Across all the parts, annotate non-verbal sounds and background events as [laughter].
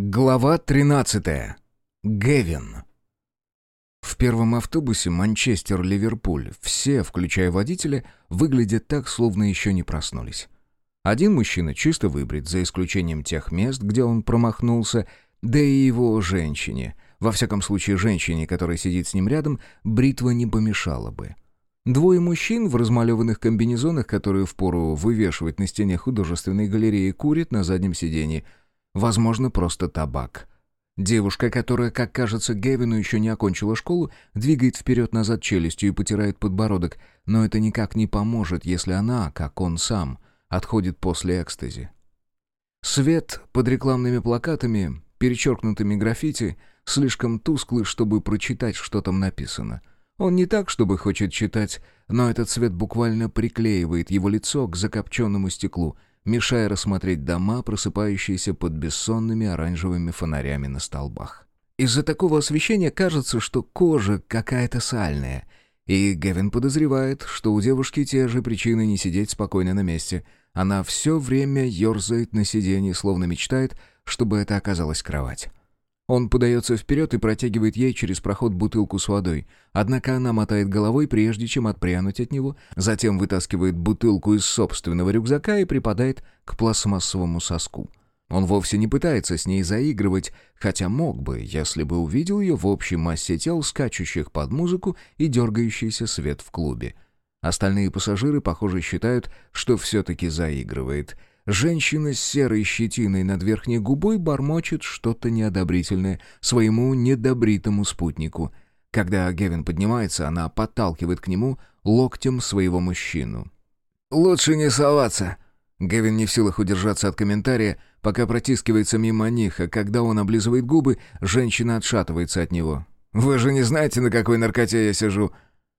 Глава 13. Гевин. В первом автобусе Манчестер-Ливерпуль все, включая водителя, выглядят так, словно еще не проснулись. Один мужчина чисто выбрит, за исключением тех мест, где он промахнулся, да и его женщине, во всяком случае женщине, которая сидит с ним рядом, бритва не помешала бы. Двое мужчин в размалеванных комбинезонах, которые впору вывешивать на стене художественной галереи, курят на заднем сиденье – Возможно, просто табак. Девушка, которая, как кажется, Гевину еще не окончила школу, двигает вперед-назад челюстью и потирает подбородок, но это никак не поможет, если она, как он сам, отходит после экстази. Свет под рекламными плакатами, перечеркнутыми граффити, слишком тусклый, чтобы прочитать, что там написано. Он не так, чтобы хочет читать, но этот свет буквально приклеивает его лицо к закопченному стеклу — мешая рассмотреть дома, просыпающиеся под бессонными оранжевыми фонарями на столбах. Из-за такого освещения кажется, что кожа какая-то сальная, и Гевин подозревает, что у девушки те же причины не сидеть спокойно на месте. Она все время ерзает на сиденье, словно мечтает, чтобы это оказалась кровать. Он подается вперед и протягивает ей через проход бутылку с водой. Однако она мотает головой, прежде чем отпрянуть от него, затем вытаскивает бутылку из собственного рюкзака и припадает к пластмассовому соску. Он вовсе не пытается с ней заигрывать, хотя мог бы, если бы увидел ее в общей массе тел, скачущих под музыку и дергающийся свет в клубе. Остальные пассажиры, похоже, считают, что все-таки заигрывает — Женщина с серой щетиной над верхней губой бормочет что-то неодобрительное своему недобритому спутнику. Когда Гевин поднимается, она подталкивает к нему локтем своего мужчину. «Лучше не соваться!» Гевин не в силах удержаться от комментария, пока протискивается мимо них, а когда он облизывает губы, женщина отшатывается от него. «Вы же не знаете, на какой наркоте я сижу?»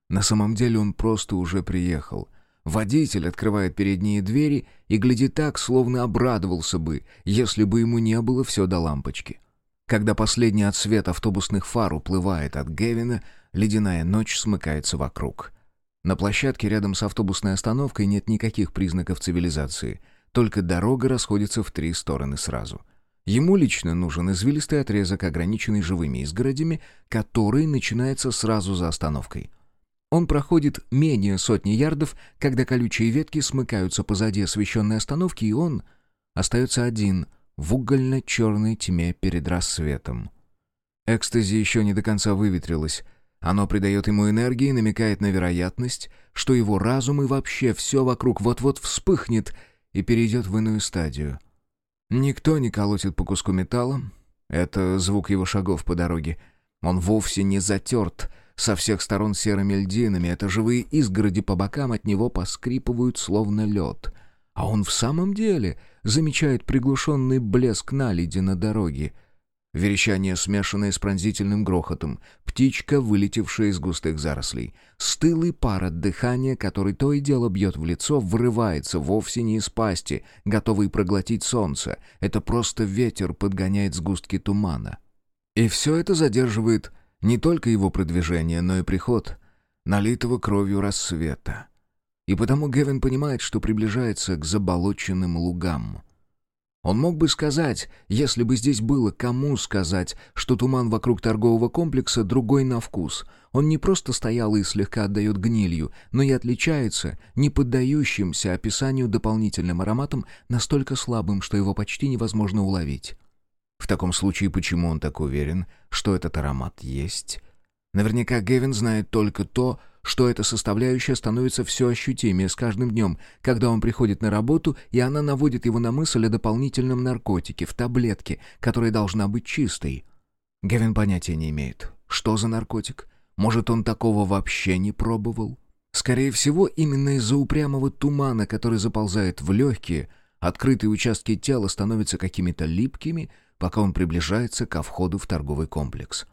На самом деле он просто уже приехал — Водитель открывает передние двери и глядит так, словно обрадовался бы, если бы ему не было все до лампочки. Когда последний отсвет автобусных фар уплывает от Гевина, ледяная ночь смыкается вокруг. На площадке рядом с автобусной остановкой нет никаких признаков цивилизации, только дорога расходится в три стороны сразу. Ему лично нужен извилистый отрезок, ограниченный живыми изгородями, который начинается сразу за остановкой — он проходит менее сотни ярдов, когда колючие ветки смыкаются позади освещенной остановки, и он остается один в угольно-черной тьме перед рассветом. Экстази еще не до конца выветрилось. Оно придает ему энергии и намекает на вероятность, что его разум и вообще все вокруг вот-вот вспыхнет и перейдет в иную стадию. Никто не колотит по куску металла. Это звук его шагов по дороге. Он вовсе не затерт, со всех сторон серыми льдинами, это живые изгороди по бокам от него поскрипывают, словно лед. А он в самом деле замечает приглушенный блеск наледи на дороге. Верещание, смешанное с пронзительным грохотом, птичка, вылетевшая из густых зарослей. Стылый пар от дыхания, который то и дело бьет в лицо, врывается вовсе не из пасти, готовый проглотить солнце. Это просто ветер подгоняет сгустки тумана. И все это задерживает не только его продвижение, но и приход налитого кровью рассвета. И потому Гевин понимает, что приближается к заболоченным лугам. Он мог бы сказать, если бы здесь было кому сказать, что туман вокруг торгового комплекса другой на вкус. Он не просто стоял и слегка отдает гнилью, но и отличается не поддающимся описанию дополнительным ароматом, настолько слабым, что его почти невозможно уловить. В таком случае, почему он так уверен, что этот аромат есть? Наверняка Гевин знает только то, что эта составляющая становится все ощутимее с каждым днем, когда он приходит на работу, и она наводит его на мысль о дополнительном наркотике в таблетке, которая должна быть чистой. Гевин понятия не имеет, что за наркотик. Может, он такого вообще не пробовал? Скорее всего, именно из-за упрямого тумана, который заползает в легкие, открытые участки тела становятся какими-то липкими, пока он приближается ко входу в торговый комплекс.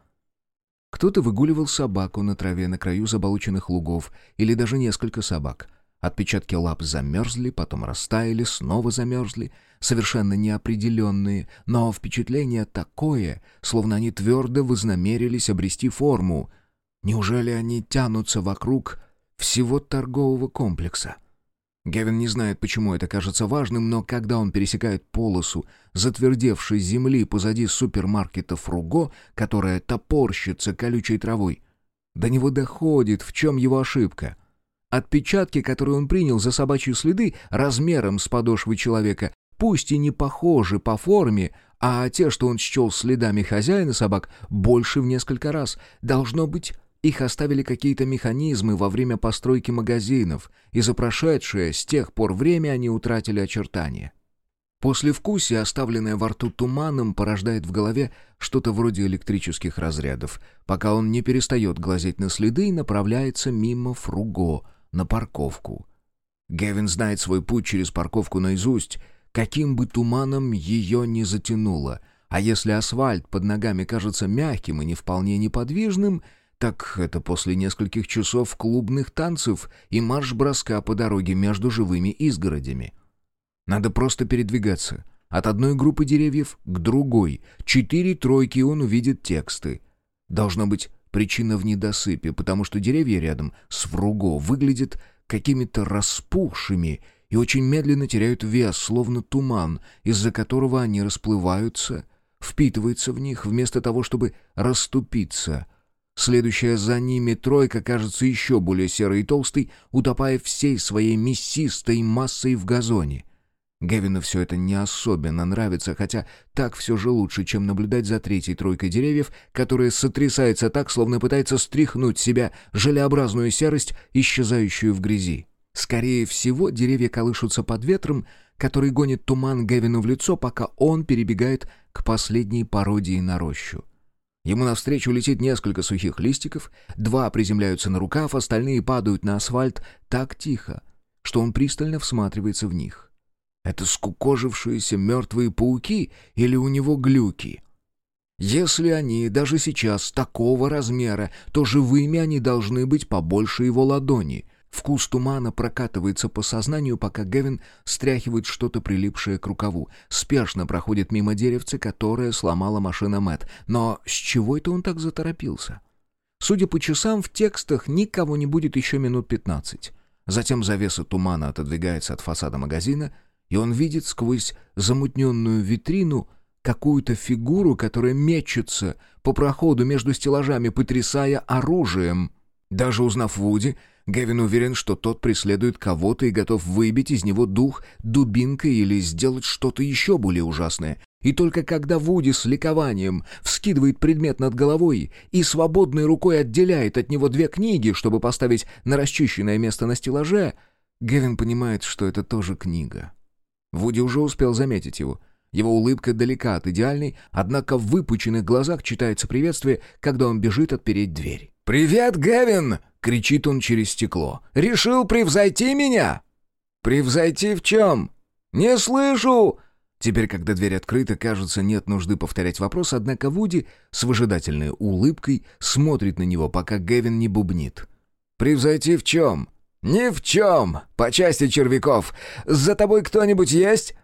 Кто-то выгуливал собаку на траве на краю заболоченных лугов, или даже несколько собак. Отпечатки лап замерзли, потом растаяли, снова замерзли, совершенно неопределенные, но впечатление такое, словно они твердо вознамерились обрести форму. Неужели они тянутся вокруг всего торгового комплекса? Гевин не знает, почему это кажется важным, но когда он пересекает полосу затвердевшей земли позади супермаркета «Фруго», которая топорщится колючей травой, до него доходит, в чем его ошибка. Отпечатки, которые он принял за собачьи следы размером с подошвы человека, пусть и не похожи по форме, а те, что он счел следами хозяина собак, больше в несколько раз. Должно быть, их оставили какие-то механизмы во время постройки магазинов, и за прошедшее с тех пор время они утратили очертания. После вкусия, оставленное во рту туманом, порождает в голове что-то вроде электрических разрядов, пока он не перестает глазеть на следы и направляется мимо фруго на парковку. Гевин знает свой путь через парковку наизусть — каким бы туманом ее ни затянуло. А если асфальт под ногами кажется мягким и не вполне неподвижным, так это после нескольких часов клубных танцев и марш-броска по дороге между живыми изгородями. Надо просто передвигаться. От одной группы деревьев к другой. Четыре тройки, он увидит тексты. Должно быть причина в недосыпе, потому что деревья рядом с Вруго выглядят какими-то распухшими и очень медленно теряют вес, словно туман, из-за которого они расплываются, впитывается в них, вместо того, чтобы расступиться. Следующая за ними тройка кажется еще более серой и толстой, утопая всей своей мясистой массой в газоне. Гевину все это не особенно нравится, хотя так все же лучше, чем наблюдать за третьей тройкой деревьев, которая сотрясается так, словно пытается стряхнуть себя желеобразную серость, исчезающую в грязи. Скорее всего, деревья колышутся под ветром, который гонит туман Гевину в лицо, пока он перебегает к последней пародии на рощу. Ему навстречу летит несколько сухих листиков, два приземляются на рукав, остальные падают на асфальт так тихо, что он пристально всматривается в них. Это скукожившиеся мертвые пауки или у него глюки? Если они даже сейчас такого размера, то живыми они должны быть побольше его ладони — Вкус тумана прокатывается по сознанию, пока Гевин стряхивает что-то прилипшее к рукаву. Спешно проходит мимо деревца, которое сломала машина Мэт. Но с чего это он так заторопился? Судя по часам, в текстах никого не будет еще минут пятнадцать. Затем завеса тумана отодвигается от фасада магазина, и он видит сквозь замутненную витрину какую-то фигуру, которая мечется по проходу между стеллажами, потрясая оружием. Даже узнав Вуди, Гевин уверен, что тот преследует кого-то и готов выбить из него дух дубинкой или сделать что-то еще более ужасное. И только когда Вуди с ликованием вскидывает предмет над головой и свободной рукой отделяет от него две книги, чтобы поставить на расчищенное место на стеллаже, Гевин понимает, что это тоже книга. Вуди уже успел заметить его. Его улыбка далека от идеальной, однако в выпученных глазах читается приветствие, когда он бежит отпереть дверь. «Привет, Гевин!» — кричит он через стекло. «Решил превзойти меня?» «Превзойти в чем?» «Не слышу!» Теперь, когда дверь открыта, кажется, нет нужды повторять вопрос, однако Вуди с выжидательной улыбкой смотрит на него, пока Гевин не бубнит. «Превзойти в чем?» «Ни в чем! По части червяков! За тобой кто-нибудь есть?»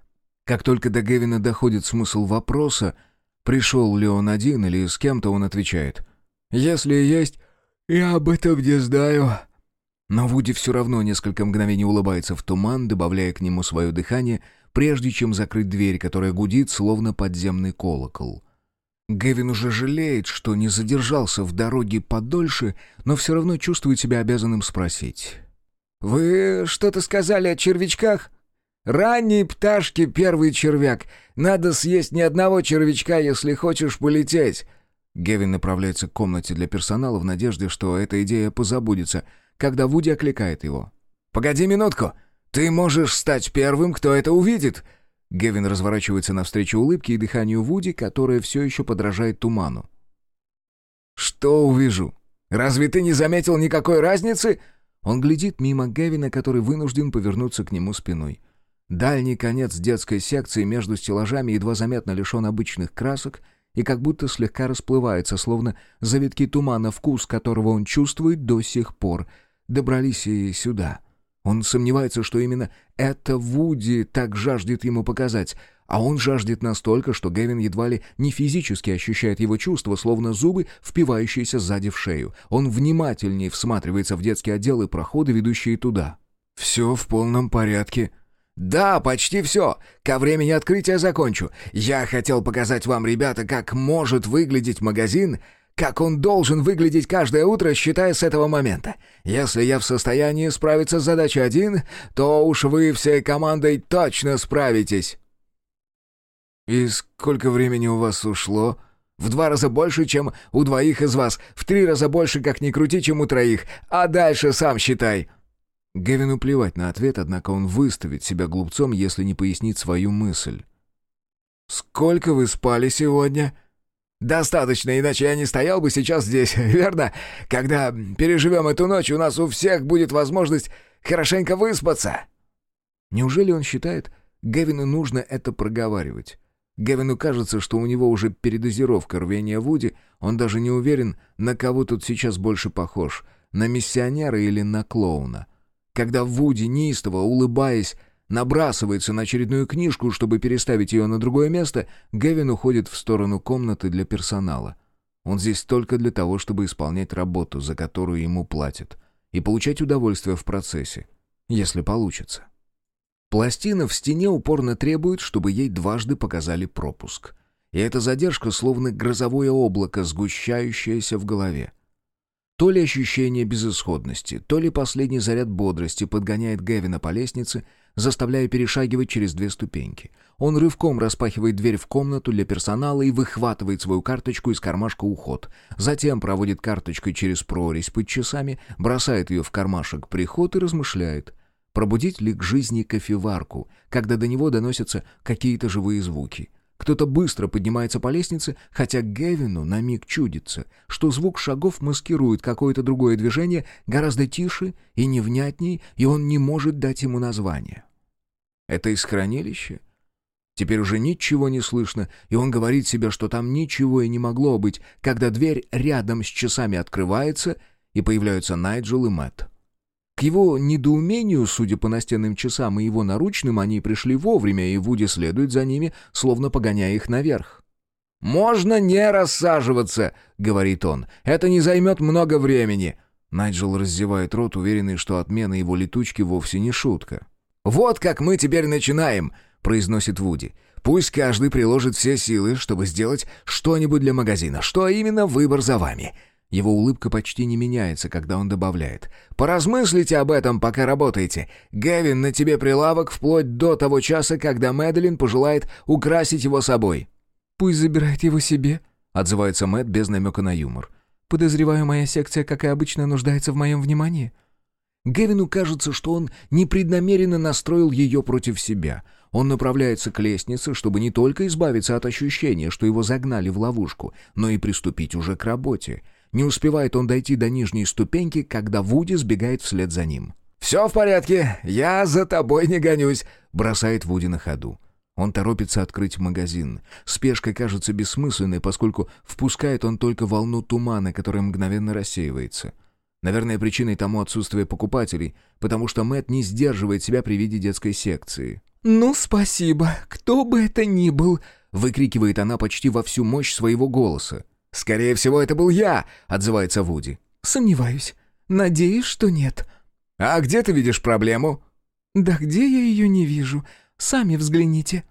Как только до Гевина доходит смысл вопроса, пришел ли он один или с кем-то, он отвечает. «Если есть, «Я об этом не знаю». Но Вуди все равно несколько мгновений улыбается в туман, добавляя к нему свое дыхание, прежде чем закрыть дверь, которая гудит, словно подземный колокол. Гевин уже жалеет, что не задержался в дороге подольше, но все равно чувствует себя обязанным спросить. «Вы что-то сказали о червячках?» «Ранние пташки — первый червяк. Надо съесть ни одного червячка, если хочешь полететь. Гевин направляется к комнате для персонала в надежде, что эта идея позабудется, когда Вуди окликает его. «Погоди минутку! Ты можешь стать первым, кто это увидит!» Гевин разворачивается навстречу улыбке и дыханию Вуди, которое все еще подражает туману. «Что увижу? Разве ты не заметил никакой разницы?» Он глядит мимо Гевина, который вынужден повернуться к нему спиной. Дальний конец детской секции между стеллажами едва заметно лишен обычных красок и как будто слегка расплывается, словно завитки тумана, вкус которого он чувствует до сих пор, добрались и сюда. Он сомневается, что именно это Вуди так жаждет ему показать, а он жаждет настолько, что Гевин едва ли не физически ощущает его чувства, словно зубы, впивающиеся сзади в шею. Он внимательнее всматривается в детский отдел и проходы, ведущие туда. «Все в полном порядке». «Да, почти все. Ко времени открытия закончу. Я хотел показать вам, ребята, как может выглядеть магазин, как он должен выглядеть каждое утро, считая с этого момента. Если я в состоянии справиться с задачей один, то уж вы всей командой точно справитесь». «И сколько времени у вас ушло?» В два раза больше, чем у двоих из вас. В три раза больше, как ни крути, чем у троих. А дальше сам считай». Гевину плевать на ответ, однако он выставит себя глупцом, если не пояснит свою мысль. «Сколько вы спали сегодня?» «Достаточно, иначе я не стоял бы сейчас здесь, [laughs] верно? Когда переживем эту ночь, у нас у всех будет возможность хорошенько выспаться». Неужели он считает, Гевину нужно это проговаривать? Гевину кажется, что у него уже передозировка рвения Вуди, он даже не уверен, на кого тут сейчас больше похож, на миссионера или на клоуна. Когда Вуди, неистово улыбаясь, набрасывается на очередную книжку, чтобы переставить ее на другое место, Гевин уходит в сторону комнаты для персонала. Он здесь только для того, чтобы исполнять работу, за которую ему платят, и получать удовольствие в процессе, если получится. Пластина в стене упорно требует, чтобы ей дважды показали пропуск. И эта задержка словно грозовое облако, сгущающееся в голове. То ли ощущение безысходности, то ли последний заряд бодрости подгоняет Гевина по лестнице, заставляя перешагивать через две ступеньки. Он рывком распахивает дверь в комнату для персонала и выхватывает свою карточку из кармашка уход. Затем проводит карточкой через прорезь под часами, бросает ее в кармашек приход и размышляет — Пробудить ли к жизни кофеварку, когда до него доносятся какие-то живые звуки? Кто-то быстро поднимается по лестнице, хотя Гевину на миг чудится, что звук шагов маскирует какое-то другое движение гораздо тише и невнятней, и он не может дать ему название. Это из хранилища? Теперь уже ничего не слышно, и он говорит себе, что там ничего и не могло быть, когда дверь рядом с часами открывается, и появляются Найджел и Мэтт. Его недоумению, судя по настенным часам и его наручным, они пришли вовремя, и Вуди следует за ними, словно погоняя их наверх. «Можно не рассаживаться», — говорит он. «Это не займет много времени». Найджел раздевает рот, уверенный, что отмена его летучки вовсе не шутка. «Вот как мы теперь начинаем», — произносит Вуди. «Пусть каждый приложит все силы, чтобы сделать что-нибудь для магазина. Что именно, выбор за вами. Его улыбка почти не меняется, когда он добавляет. «Поразмыслите об этом, пока работаете. Гевин, на тебе прилавок вплоть до того часа, когда Мэдлин пожелает украсить его собой». «Пусть забирает его себе», — отзывается Мэт без намека на юмор. «Подозреваю, моя секция, как и обычно, нуждается в моем внимании». Гевину кажется, что он непреднамеренно настроил ее против себя. Он направляется к лестнице, чтобы не только избавиться от ощущения, что его загнали в ловушку, но и приступить уже к работе. Не успевает он дойти до нижней ступеньки, когда Вуди сбегает вслед за ним. «Все в порядке, я за тобой не гонюсь», — бросает Вуди на ходу. Он торопится открыть магазин. Спешка кажется бессмысленной, поскольку впускает он только волну тумана, которая мгновенно рассеивается. Наверное, причиной тому отсутствие покупателей, потому что Мэт не сдерживает себя при виде детской секции. «Ну, спасибо, кто бы это ни был», — выкрикивает она почти во всю мощь своего голоса. «Скорее всего, это был я», — отзывается Вуди. «Сомневаюсь. Надеюсь, что нет». «А где ты видишь проблему?» «Да где я ее не вижу? Сами взгляните».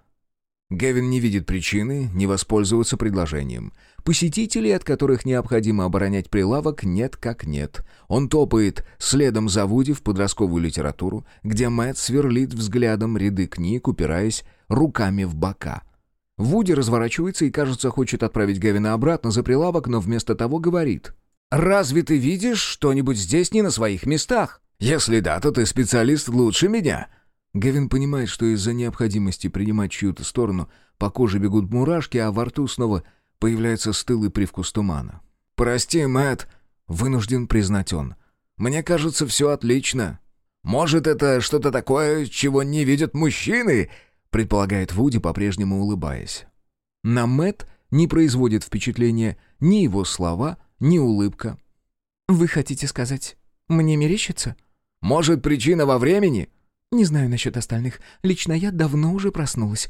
Гевин не видит причины не воспользоваться предложением. Посетителей, от которых необходимо оборонять прилавок, нет как нет. Он топает следом за Вуди в подростковую литературу, где Мэтт сверлит взглядом ряды книг, упираясь руками в бока. Вуди разворачивается и, кажется, хочет отправить Гевина обратно за прилавок, но вместо того говорит. «Разве ты видишь что-нибудь здесь не на своих местах? Если да, то ты специалист лучше меня». Гевин понимает, что из-за необходимости принимать чью-то сторону по коже бегут мурашки, а во рту снова появляется стылый привкус тумана. «Прости, Мэтт», — вынужден признать он. «Мне кажется, все отлично. Может, это что-то такое, чего не видят мужчины?» Предполагает Вуди, по-прежнему улыбаясь. На Мэт не производит впечатления ни его слова, ни улыбка. «Вы хотите сказать, мне мерещится?» «Может, причина во времени?» «Не знаю насчет остальных. Лично я давно уже проснулась».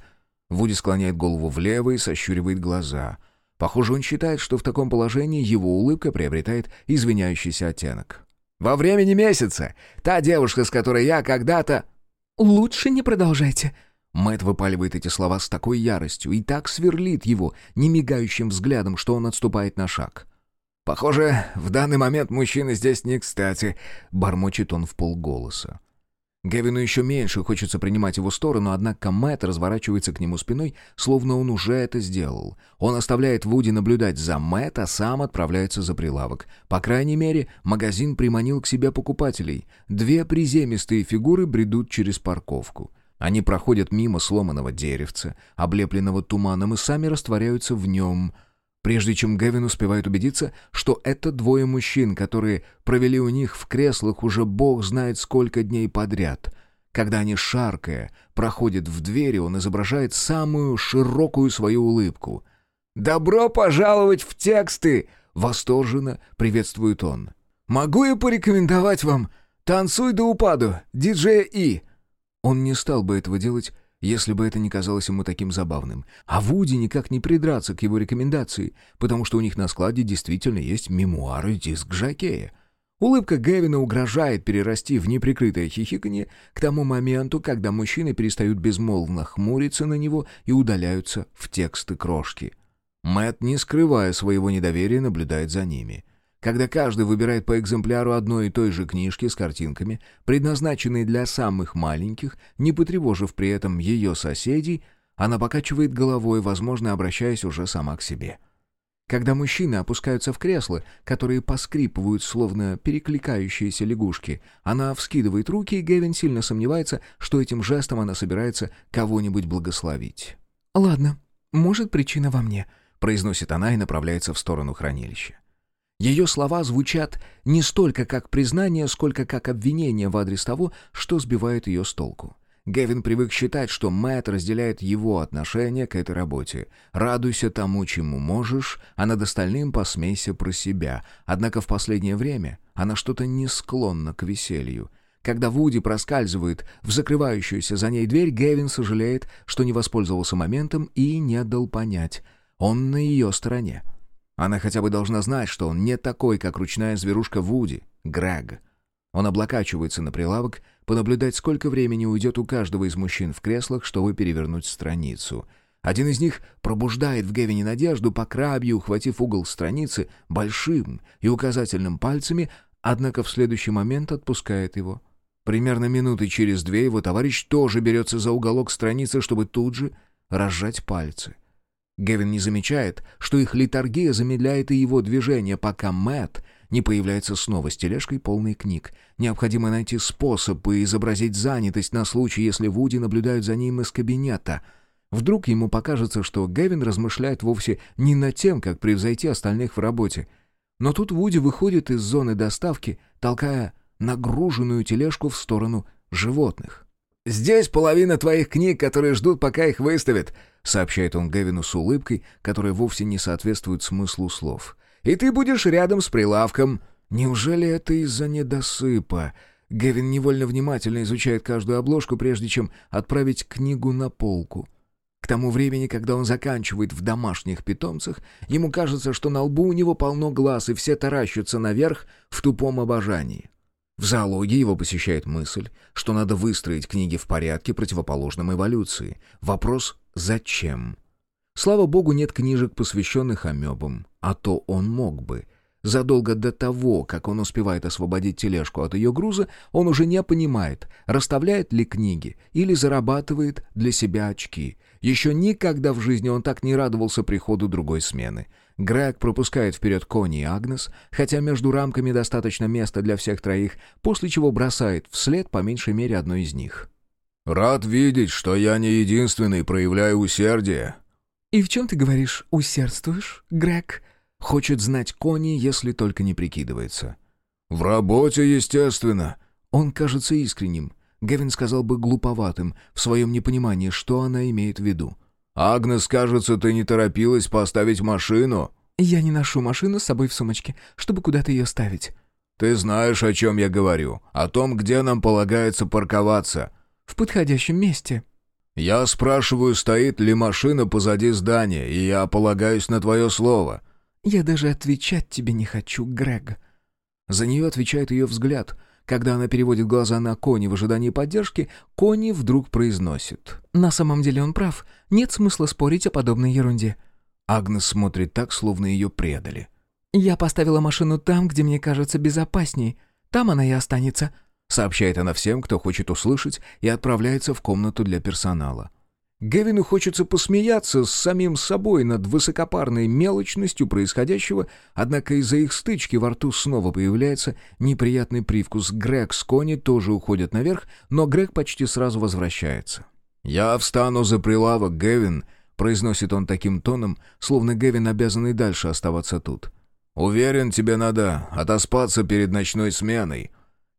Вуди склоняет голову влево и сощуривает глаза. Похоже, он считает, что в таком положении его улыбка приобретает извиняющийся оттенок. Во времени месяца. Та девушка, с которой я когда-то...» «Лучше не продолжайте». Мэт выпаливает эти слова с такой яростью и так сверлит его немигающим взглядом, что он отступает на шаг. «Похоже, в данный момент мужчина здесь не кстати», — бормочет он в полголоса. Гевину еще меньше хочется принимать его сторону, однако Мэтт разворачивается к нему спиной, словно он уже это сделал. Он оставляет Вуди наблюдать за Мэтт, а сам отправляется за прилавок. По крайней мере, магазин приманил к себе покупателей. Две приземистые фигуры бредут через парковку. Они проходят мимо сломанного деревца, облепленного туманом, и сами растворяются в нем — Прежде чем Гевин успевает убедиться, что это двое мужчин, которые провели у них в креслах уже бог знает сколько дней подряд. Когда они, шаркая, проходят в двери, он изображает самую широкую свою улыбку. «Добро пожаловать в тексты!» — восторженно приветствует он. «Могу я порекомендовать вам «Танцуй до упаду» диджея И?» Он не стал бы этого делать, если бы это не казалось ему таким забавным. А Вуди никак не придраться к его рекомендации, потому что у них на складе действительно есть мемуары диск Жакея. Улыбка Гевина угрожает перерасти в неприкрытое хихиканье к тому моменту, когда мужчины перестают безмолвно хмуриться на него и удаляются в тексты крошки. Мэт, не скрывая своего недоверия, наблюдает за ними — когда каждый выбирает по экземпляру одной и той же книжки с картинками, предназначенной для самых маленьких, не потревожив при этом ее соседей, она покачивает головой, возможно, обращаясь уже сама к себе. Когда мужчины опускаются в кресла, которые поскрипывают, словно перекликающиеся лягушки, она вскидывает руки, и Гевин сильно сомневается, что этим жестом она собирается кого-нибудь благословить. «Ладно, может, причина во мне», — произносит она и направляется в сторону хранилища. Ее слова звучат не столько как признание, сколько как обвинение в адрес того, что сбивает ее с толку. Гевин привык считать, что Мэтт разделяет его отношение к этой работе. «Радуйся тому, чему можешь, а над остальным посмейся про себя». Однако в последнее время она что-то не склонна к веселью. Когда Вуди проскальзывает в закрывающуюся за ней дверь, Гевин сожалеет, что не воспользовался моментом и не дал понять. Он на ее стороне. Она хотя бы должна знать, что он не такой, как ручная зверушка Вуди, Грег. Он облокачивается на прилавок, понаблюдать, сколько времени уйдет у каждого из мужчин в креслах, чтобы перевернуть страницу. Один из них пробуждает в Гевине надежду, по крабью ухватив угол страницы большим и указательным пальцами, однако в следующий момент отпускает его. Примерно минуты через две его товарищ тоже берется за уголок страницы, чтобы тут же разжать пальцы. Гевин не замечает, что их литургия замедляет и его движение, пока Мэт не появляется снова с тележкой полной книг. Необходимо найти способ и изобразить занятость на случай, если Вуди наблюдают за ним из кабинета. Вдруг ему покажется, что Гевин размышляет вовсе не над тем, как превзойти остальных в работе. Но тут Вуди выходит из зоны доставки, толкая нагруженную тележку в сторону животных. «Здесь половина твоих книг, которые ждут, пока их выставят», — сообщает он Гевину с улыбкой, которая вовсе не соответствует смыслу слов. «И ты будешь рядом с прилавком». Неужели это из-за недосыпа? Гевин невольно внимательно изучает каждую обложку, прежде чем отправить книгу на полку. К тому времени, когда он заканчивает в домашних питомцах, ему кажется, что на лбу у него полно глаз, и все таращатся наверх в тупом обожании. В зоологии его посещает мысль, что надо выстроить книги в порядке, противоположном эволюции. Вопрос «зачем?». Слава богу, нет книжек, посвященных амебам, а то он мог бы. Задолго до того, как он успевает освободить тележку от ее груза, он уже не понимает, расставляет ли книги или зарабатывает для себя очки. Еще никогда в жизни он так не радовался приходу другой смены. Грег пропускает вперед Кони и Агнес, хотя между рамками достаточно места для всех троих, после чего бросает вслед по меньшей мере одной из них. «Рад видеть, что я не единственный проявляю усердие». «И в чем ты говоришь, усердствуешь, Грег?» Хочет знать Кони, если только не прикидывается. «В работе, естественно». Он кажется искренним. Гевин сказал бы глуповатым, в своем непонимании, что она имеет в виду. «Агнес, кажется, ты не торопилась поставить машину». «Я не ношу машину с собой в сумочке, чтобы куда-то ее ставить». «Ты знаешь, о чем я говорю. О том, где нам полагается парковаться». «В подходящем месте». «Я спрашиваю, стоит ли машина позади здания, и я полагаюсь на твое слово». «Я даже отвечать тебе не хочу, Грег». За нее отвечает ее взгляд. Когда она переводит глаза на Кони в ожидании поддержки, Кони вдруг произносит. «На самом деле он прав. Нет смысла спорить о подобной ерунде». Агнес смотрит так, словно ее предали. «Я поставила машину там, где мне кажется безопасней. Там она и останется», — сообщает она всем, кто хочет услышать, и отправляется в комнату для персонала. Гевину хочется посмеяться с самим собой над высокопарной мелочностью происходящего, однако из-за их стычки во рту снова появляется неприятный привкус. Грег с Кони тоже уходят наверх, но Грег почти сразу возвращается. «Я встану за прилавок, Гевин», — произносит он таким тоном, словно Гевин обязан и дальше оставаться тут. «Уверен, тебе надо отоспаться перед ночной сменой».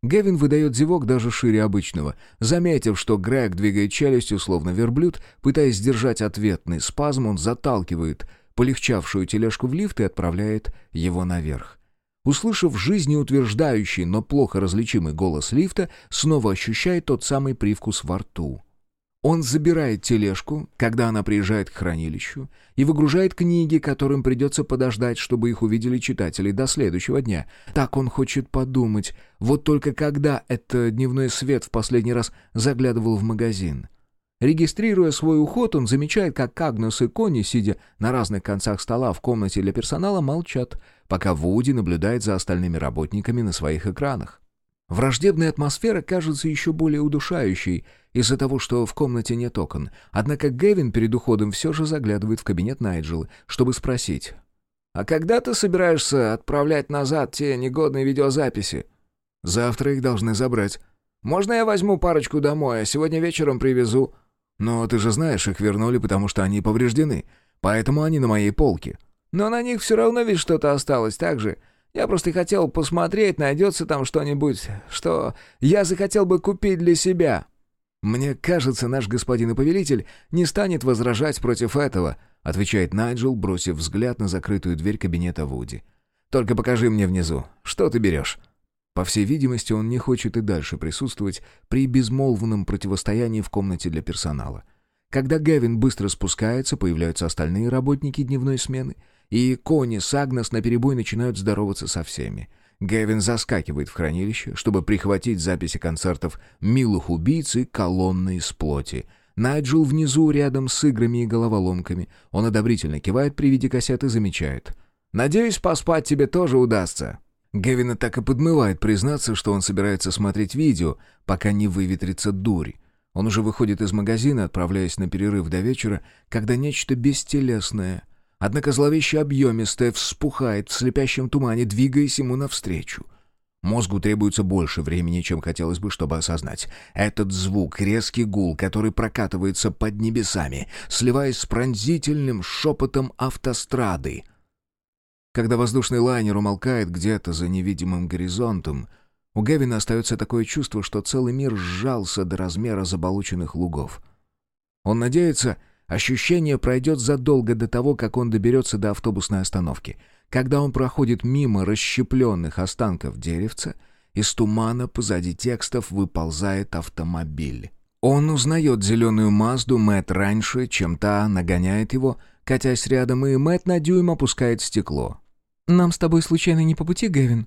Гевин выдает зевок даже шире обычного. Заметив, что Грег двигает челюстью, словно верблюд, пытаясь сдержать ответный спазм, он заталкивает полегчавшую тележку в лифт и отправляет его наверх. Услышав жизнеутверждающий, но плохо различимый голос лифта, снова ощущает тот самый привкус во рту. Он забирает тележку, когда она приезжает к хранилищу, и выгружает книги, которым придется подождать, чтобы их увидели читатели до следующего дня. Так он хочет подумать. Вот только когда это дневной свет в последний раз заглядывал в магазин. Регистрируя свой уход, он замечает, как Агнес и Конни, сидя на разных концах стола в комнате для персонала, молчат, пока Вуди наблюдает за остальными работниками на своих экранах. Враждебная атмосфера кажется еще более удушающей из-за того, что в комнате нет окон. Однако Гэвин перед уходом все же заглядывает в кабинет Найджела, чтобы спросить. «А когда ты собираешься отправлять назад те негодные видеозаписи?» «Завтра их должны забрать. Можно я возьму парочку домой, а сегодня вечером привезу?» «Но ты же знаешь, их вернули, потому что они повреждены. Поэтому они на моей полке». «Но на них все равно ведь что-то осталось, так же?» Я просто хотел посмотреть, найдется там что-нибудь, что я захотел бы купить для себя». «Мне кажется, наш господин и повелитель не станет возражать против этого», отвечает Найджел, бросив взгляд на закрытую дверь кабинета Вуди. «Только покажи мне внизу, что ты берешь?» По всей видимости, он не хочет и дальше присутствовать при безмолвном противостоянии в комнате для персонала. Когда Гевин быстро спускается, появляются остальные работники дневной смены — и Кони с Агнес наперебой начинают здороваться со всеми. Гевин заскакивает в хранилище, чтобы прихватить записи концертов «Милых убийц» и «Колонны из плоти». Найджел внизу, рядом с играми и головоломками. Он одобрительно кивает при виде кассеты и замечает. «Надеюсь, поспать тебе тоже удастся». Гевина так и подмывает признаться, что он собирается смотреть видео, пока не выветрится дурь. Он уже выходит из магазина, отправляясь на перерыв до вечера, когда нечто бестелесное Однако зловеще объемистое вспухает в слепящем тумане, двигаясь ему навстречу. Мозгу требуется больше времени, чем хотелось бы, чтобы осознать. Этот звук, резкий гул, который прокатывается под небесами, сливаясь с пронзительным шепотом автострады. Когда воздушный лайнер умолкает где-то за невидимым горизонтом, у Гевина остается такое чувство, что целый мир сжался до размера заболоченных лугов. Он надеется, Ощущение пройдет задолго до того, как он доберется до автобусной остановки. Когда он проходит мимо расщепленных останков деревца, из тумана позади текстов выползает автомобиль. Он узнает зеленую Мазду Мэт раньше, чем та нагоняет его, катясь рядом, и Мэт на дюйм опускает стекло. «Нам с тобой случайно не по пути, Гэвин?»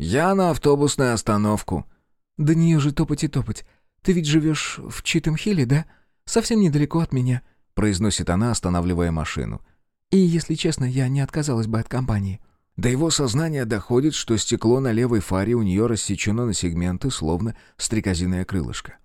«Я на автобусную остановку». «Да нее же топать и топать. Ты ведь живешь в Читем-Хилле, да? Совсем недалеко от меня произносит она, останавливая машину. «И, если честно, я не отказалась бы от компании». До его сознания доходит, что стекло на левой фаре у нее рассечено на сегменты, словно стрекозиное крылышко.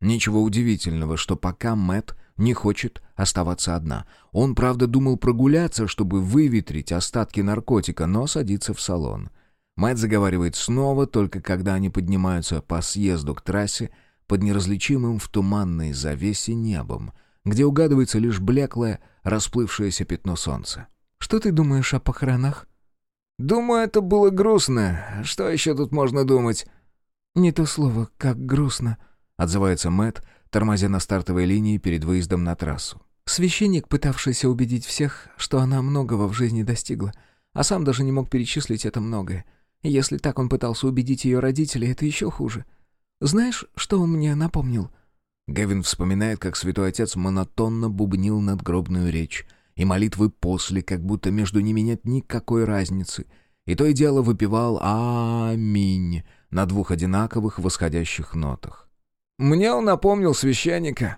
Ничего удивительного, что пока Мэт не хочет оставаться одна. Он, правда, думал прогуляться, чтобы выветрить остатки наркотика, но садится в салон. Мэт заговаривает снова, только когда они поднимаются по съезду к трассе под неразличимым в туманной завесе небом — где угадывается лишь блеклое, расплывшееся пятно солнца. «Что ты думаешь о похоронах?» «Думаю, это было грустно. Что еще тут можно думать?» «Не то слово, как грустно», — отзывается Мэт, тормозя на стартовой линии перед выездом на трассу. Священник, пытавшийся убедить всех, что она многого в жизни достигла, а сам даже не мог перечислить это многое. Если так он пытался убедить ее родителей, это еще хуже. Знаешь, что он мне напомнил? Гевин вспоминает, как святой отец монотонно бубнил надгробную речь, и молитвы после, как будто между ними нет никакой разницы, и то и дело выпивал «Аминь» на двух одинаковых восходящих нотах. «Мне он напомнил священника».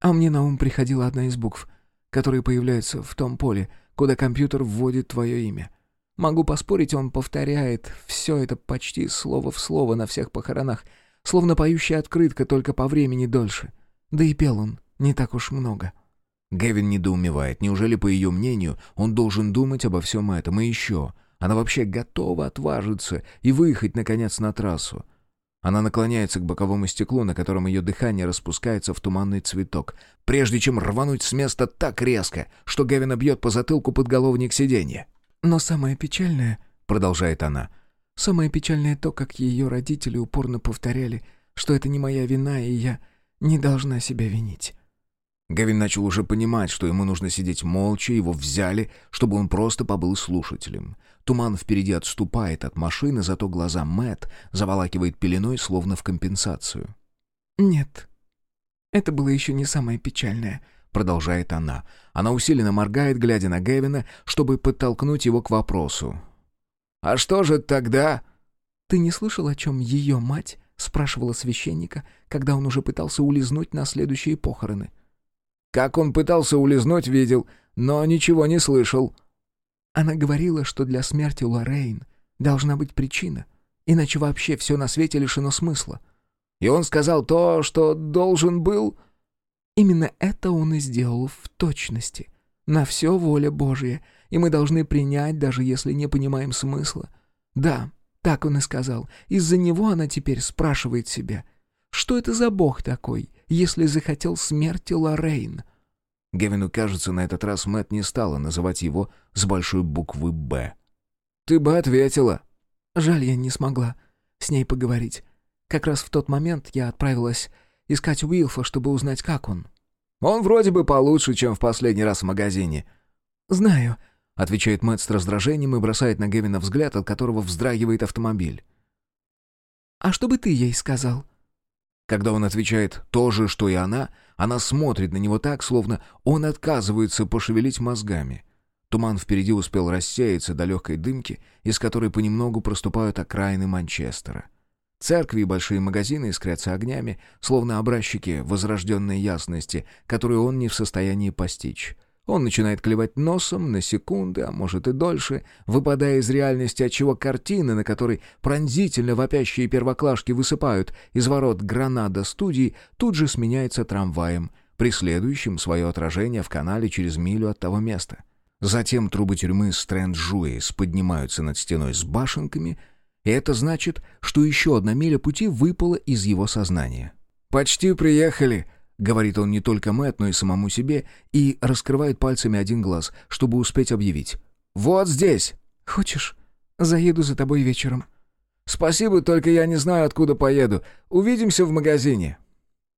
А мне на ум приходила одна из букв, которые появляются в том поле, куда компьютер вводит твое имя. Могу поспорить, он повторяет все это почти слово в слово на всех похоронах, словно поющая открытка, только по времени дольше. Да и пел он не так уж много. Гевин недоумевает. Неужели, по ее мнению, он должен думать обо всем этом? И еще, она вообще готова отважиться и выехать, наконец, на трассу. Она наклоняется к боковому стеклу, на котором ее дыхание распускается в туманный цветок, прежде чем рвануть с места так резко, что Гевина бьет по затылку подголовник сиденья. «Но самое печальное», — продолжает она, — «самое печальное то, как ее родители упорно повторяли, что это не моя вина, и я не должна себя винить». Гавин начал уже понимать, что ему нужно сидеть молча, его взяли, чтобы он просто побыл слушателем. Туман впереди отступает от машины, зато глаза Мэт заволакивает пеленой, словно в компенсацию. «Нет, это было еще не самое печальное», — продолжает она. Она усиленно моргает, глядя на Гевина, чтобы подтолкнуть его к вопросу. «А что же тогда?» «Ты не слышал, о чем ее мать?» — спрашивала священника, когда он уже пытался улизнуть на следующие похороны. Как он пытался улизнуть, видел, но ничего не слышал. Она говорила, что для смерти Лоррейн должна быть причина, иначе вообще все на свете лишено смысла. И он сказал то, что должен был... Именно это он и сделал в точности. На все воля Божья, и мы должны принять, даже если не понимаем смысла. Да, так он и сказал. Из-за него она теперь спрашивает себя, что это за бог такой, если захотел смерти Лоррейн. Гевину кажется, на этот раз Мэт не стала называть его с большой буквы «Б». «Ты бы ответила». «Жаль, я не смогла с ней поговорить. Как раз в тот момент я отправилась искать Уилфа, чтобы узнать, как он». «Он вроде бы получше, чем в последний раз в магазине». «Знаю», — отвечает Мэтт с раздражением и бросает на Гевина взгляд, от которого вздрагивает автомобиль. «А что бы ты ей сказал?» Когда он отвечает «то же, что и она», она смотрит на него так, словно он отказывается пошевелить мозгами. Туман впереди успел рассеяться до легкой дымки, из которой понемногу проступают окраины Манчестера. Церкви и большие магазины искрятся огнями, словно образчики возрожденной ясности, которую он не в состоянии постичь. Он начинает клевать носом на секунды, а может и дольше, выпадая из реальности, отчего картины, на которой пронзительно вопящие первоклашки высыпают из ворот Гранада студии, тут же сменяется трамваем, преследующим свое отражение в канале через милю от того места. Затем трубы тюрьмы Стрэнд-Жуэйс поднимаются над стеной с башенками, и это значит, что еще одна миля пути выпала из его сознания. «Почти приехали», — говорит он не только Мэтт, но и самому себе, и раскрывает пальцами один глаз, чтобы успеть объявить. «Вот здесь!» «Хочешь, заеду за тобой вечером?» «Спасибо, только я не знаю, откуда поеду. Увидимся в магазине».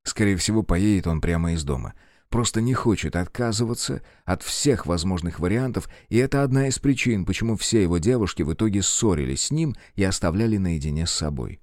Скорее всего, поедет он прямо из дома. Просто не хочет отказываться от всех возможных вариантов, и это одна из причин, почему все его девушки в итоге ссорились с ним и оставляли наедине с собой.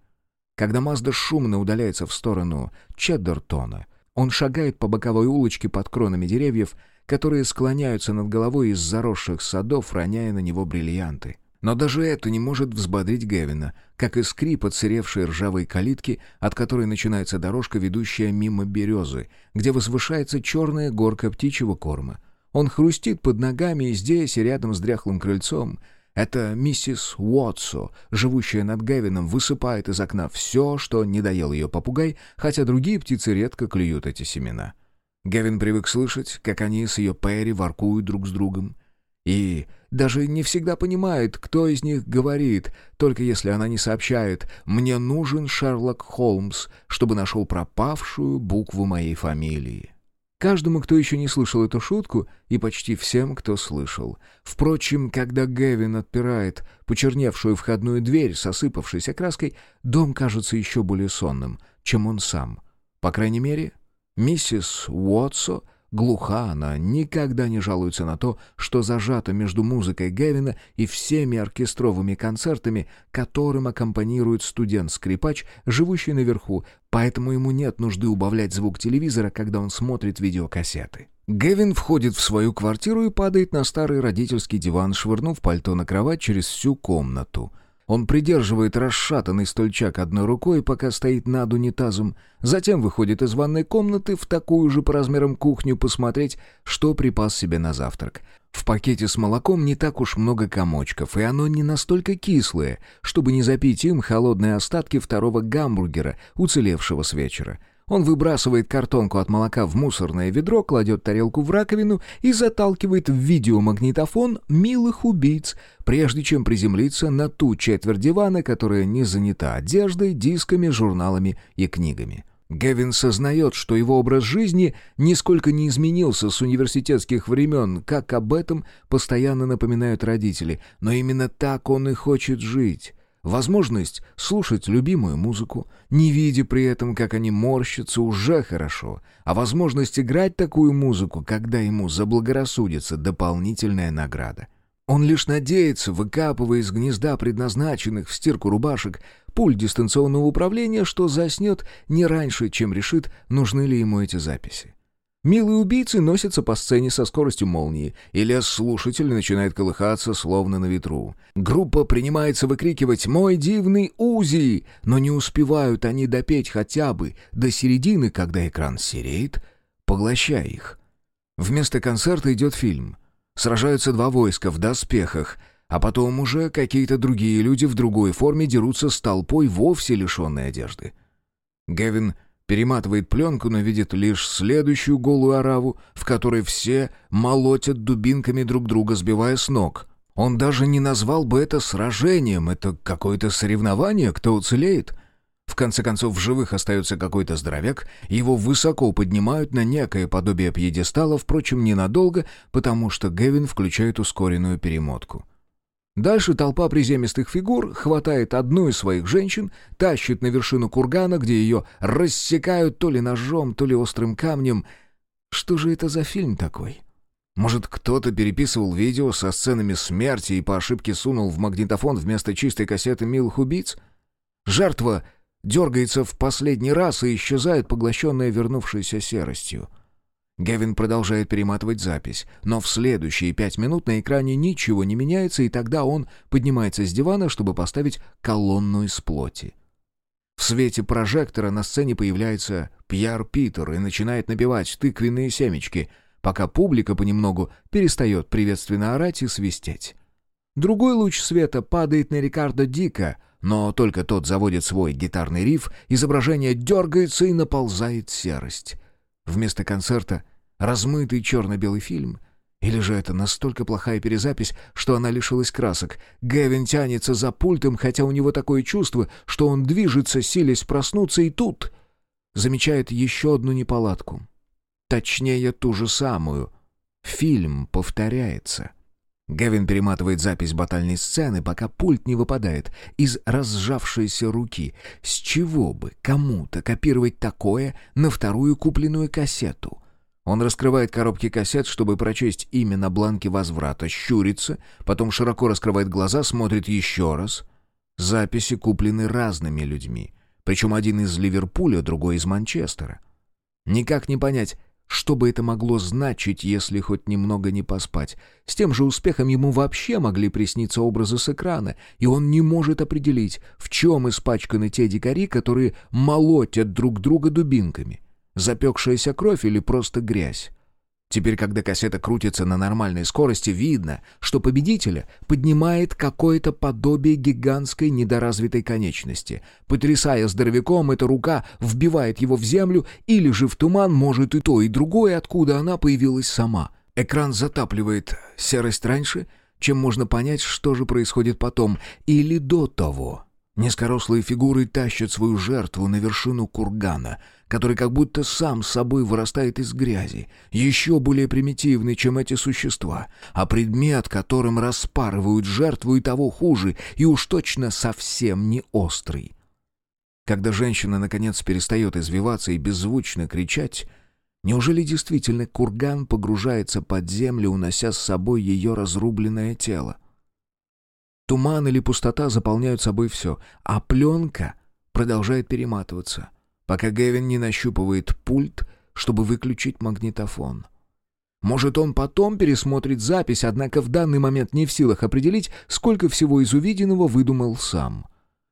Когда Мазда шумно удаляется в сторону Чеддертона — он шагает по боковой улочке под кронами деревьев, которые склоняются над головой из заросших садов, роняя на него бриллианты. Но даже это не может взбодрить Гевина, как и скрип отсыревшей ржавой калитки, от которой начинается дорожка, ведущая мимо березы, где возвышается черная горка птичьего корма. Он хрустит под ногами и здесь, и рядом с дряхлым крыльцом — это миссис Уотсо, живущая над Гевином, высыпает из окна все, что не доел ее попугай, хотя другие птицы редко клюют эти семена. Гевин привык слышать, как они с ее Перри воркуют друг с другом. И даже не всегда понимает, кто из них говорит, только если она не сообщает «Мне нужен Шерлок Холмс, чтобы нашел пропавшую букву моей фамилии». Каждому, кто еще не слышал эту шутку, и почти всем, кто слышал. Впрочем, когда Гэвин отпирает почерневшую входную дверь с осыпавшейся краской, дом кажется еще более сонным, чем он сам. По крайней мере, миссис Уотсо глуха, она никогда не жалуется на то, что зажата между музыкой Гевина и всеми оркестровыми концертами, которым аккомпанирует студент-скрипач, живущий наверху, поэтому ему нет нужды убавлять звук телевизора, когда он смотрит видеокассеты. Гевин входит в свою квартиру и падает на старый родительский диван, швырнув пальто на кровать через всю комнату — он придерживает расшатанный стульчак одной рукой, пока стоит над унитазом, затем выходит из ванной комнаты в такую же по размерам кухню посмотреть, что припас себе на завтрак. В пакете с молоком не так уж много комочков, и оно не настолько кислое, чтобы не запить им холодные остатки второго гамбургера, уцелевшего с вечера. Он выбрасывает картонку от молока в мусорное ведро, кладет тарелку в раковину и заталкивает в видеомагнитофон милых убийц, прежде чем приземлиться на ту четверть дивана, которая не занята одеждой, дисками, журналами и книгами. Гевин сознает, что его образ жизни нисколько не изменился с университетских времен, как об этом постоянно напоминают родители, но именно так он и хочет жить. Возможность слушать любимую музыку, не видя при этом, как они морщатся, уже хорошо. А возможность играть такую музыку, когда ему заблагорассудится дополнительная награда. Он лишь надеется, выкапывая из гнезда предназначенных в стирку рубашек пульт дистанционного управления, что заснет не раньше, чем решит, нужны ли ему эти записи. Милые убийцы носятся по сцене со скоростью молнии, и лес-слушатель начинает колыхаться, словно на ветру. Группа принимается выкрикивать «Мой дивный Узи!», но не успевают они допеть хотя бы до середины, когда экран сереет, поглощая их. Вместо концерта идет фильм. Сражаются два войска в доспехах, а потом уже какие-то другие люди в другой форме дерутся с толпой, вовсе лишенной одежды. Гевин Перематывает пленку, но видит лишь следующую голую ораву, в которой все молотят дубинками друг друга, сбивая с ног. Он даже не назвал бы это сражением, это какое-то соревнование, кто уцелеет. В конце концов, в живых остается какой-то здоровяк, его высоко поднимают на некое подобие пьедестала, впрочем, ненадолго, потому что Гевин включает ускоренную перемотку. Дальше толпа приземистых фигур хватает одну из своих женщин, тащит на вершину кургана, где ее рассекают то ли ножом, то ли острым камнем. Что же это за фильм такой? Может, кто-то переписывал видео со сценами смерти и по ошибке сунул в магнитофон вместо чистой кассеты милых убийц? Жертва дергается в последний раз и исчезает, поглощенная вернувшейся серостью. Гевин продолжает перематывать запись, но в следующие пять минут на экране ничего не меняется, и тогда он поднимается с дивана, чтобы поставить колонну из плоти. В свете прожектора на сцене появляется Пьер Питер и начинает набивать тыквенные семечки, пока публика понемногу перестает приветственно орать и свистеть. Другой луч света падает на Рикардо Дика, но только тот заводит свой гитарный риф, изображение дергается и наползает серость. Вместо концерта размытый черно-белый фильм. Или же это настолько плохая перезапись, что она лишилась красок. Гэвин тянется за пультом, хотя у него такое чувство, что он движется, силясь проснуться, и тут замечает еще одну неполадку. Точнее, ту же самую. Фильм повторяется. Гевин перематывает запись батальной сцены, пока пульт не выпадает из разжавшейся руки. С чего бы кому-то копировать такое на вторую купленную кассету? Он раскрывает коробки кассет, чтобы прочесть имя на бланке возврата, щурится, потом широко раскрывает глаза, смотрит еще раз. Записи куплены разными людьми, причем один из Ливерпуля, другой из Манчестера. Никак не понять, что бы это могло значить, если хоть немного не поспать? С тем же успехом ему вообще могли присниться образы с экрана, и он не может определить, в чем испачканы те дикари, которые молотят друг друга дубинками. Запекшаяся кровь или просто грязь? Теперь, когда кассета крутится на нормальной скорости, видно, что победителя поднимает какое-то подобие гигантской недоразвитой конечности. Потрясая здоровяком, эта рука вбивает его в землю или же в туман, может и то, и другое, откуда она появилась сама. Экран затапливает серость раньше, чем можно понять, что же происходит потом, или до того. Низкорослые фигуры тащат свою жертву на вершину кургана, который как будто сам собой вырастает из грязи, еще более примитивный, чем эти существа, а предмет, которым распарывают жертву и того хуже, и уж точно совсем не острый. Когда женщина, наконец, перестает извиваться и беззвучно кричать, Неужели действительно курган погружается под землю, унося с собой ее разрубленное тело? Туман или пустота заполняют собой все, а пленка продолжает перематываться, пока Гевин не нащупывает пульт, чтобы выключить магнитофон. Может, он потом пересмотрит запись, однако в данный момент не в силах определить, сколько всего из увиденного выдумал сам.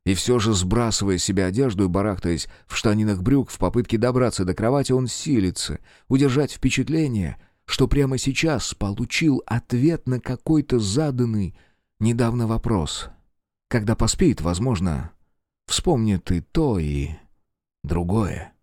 И все же, сбрасывая себе одежду и барахтаясь в штанинах брюк в попытке добраться до кровати, он силится, удержать впечатление, что прямо сейчас получил ответ на какой-то заданный недавно вопрос. Когда поспеет, возможно, вспомнит и то, и другое.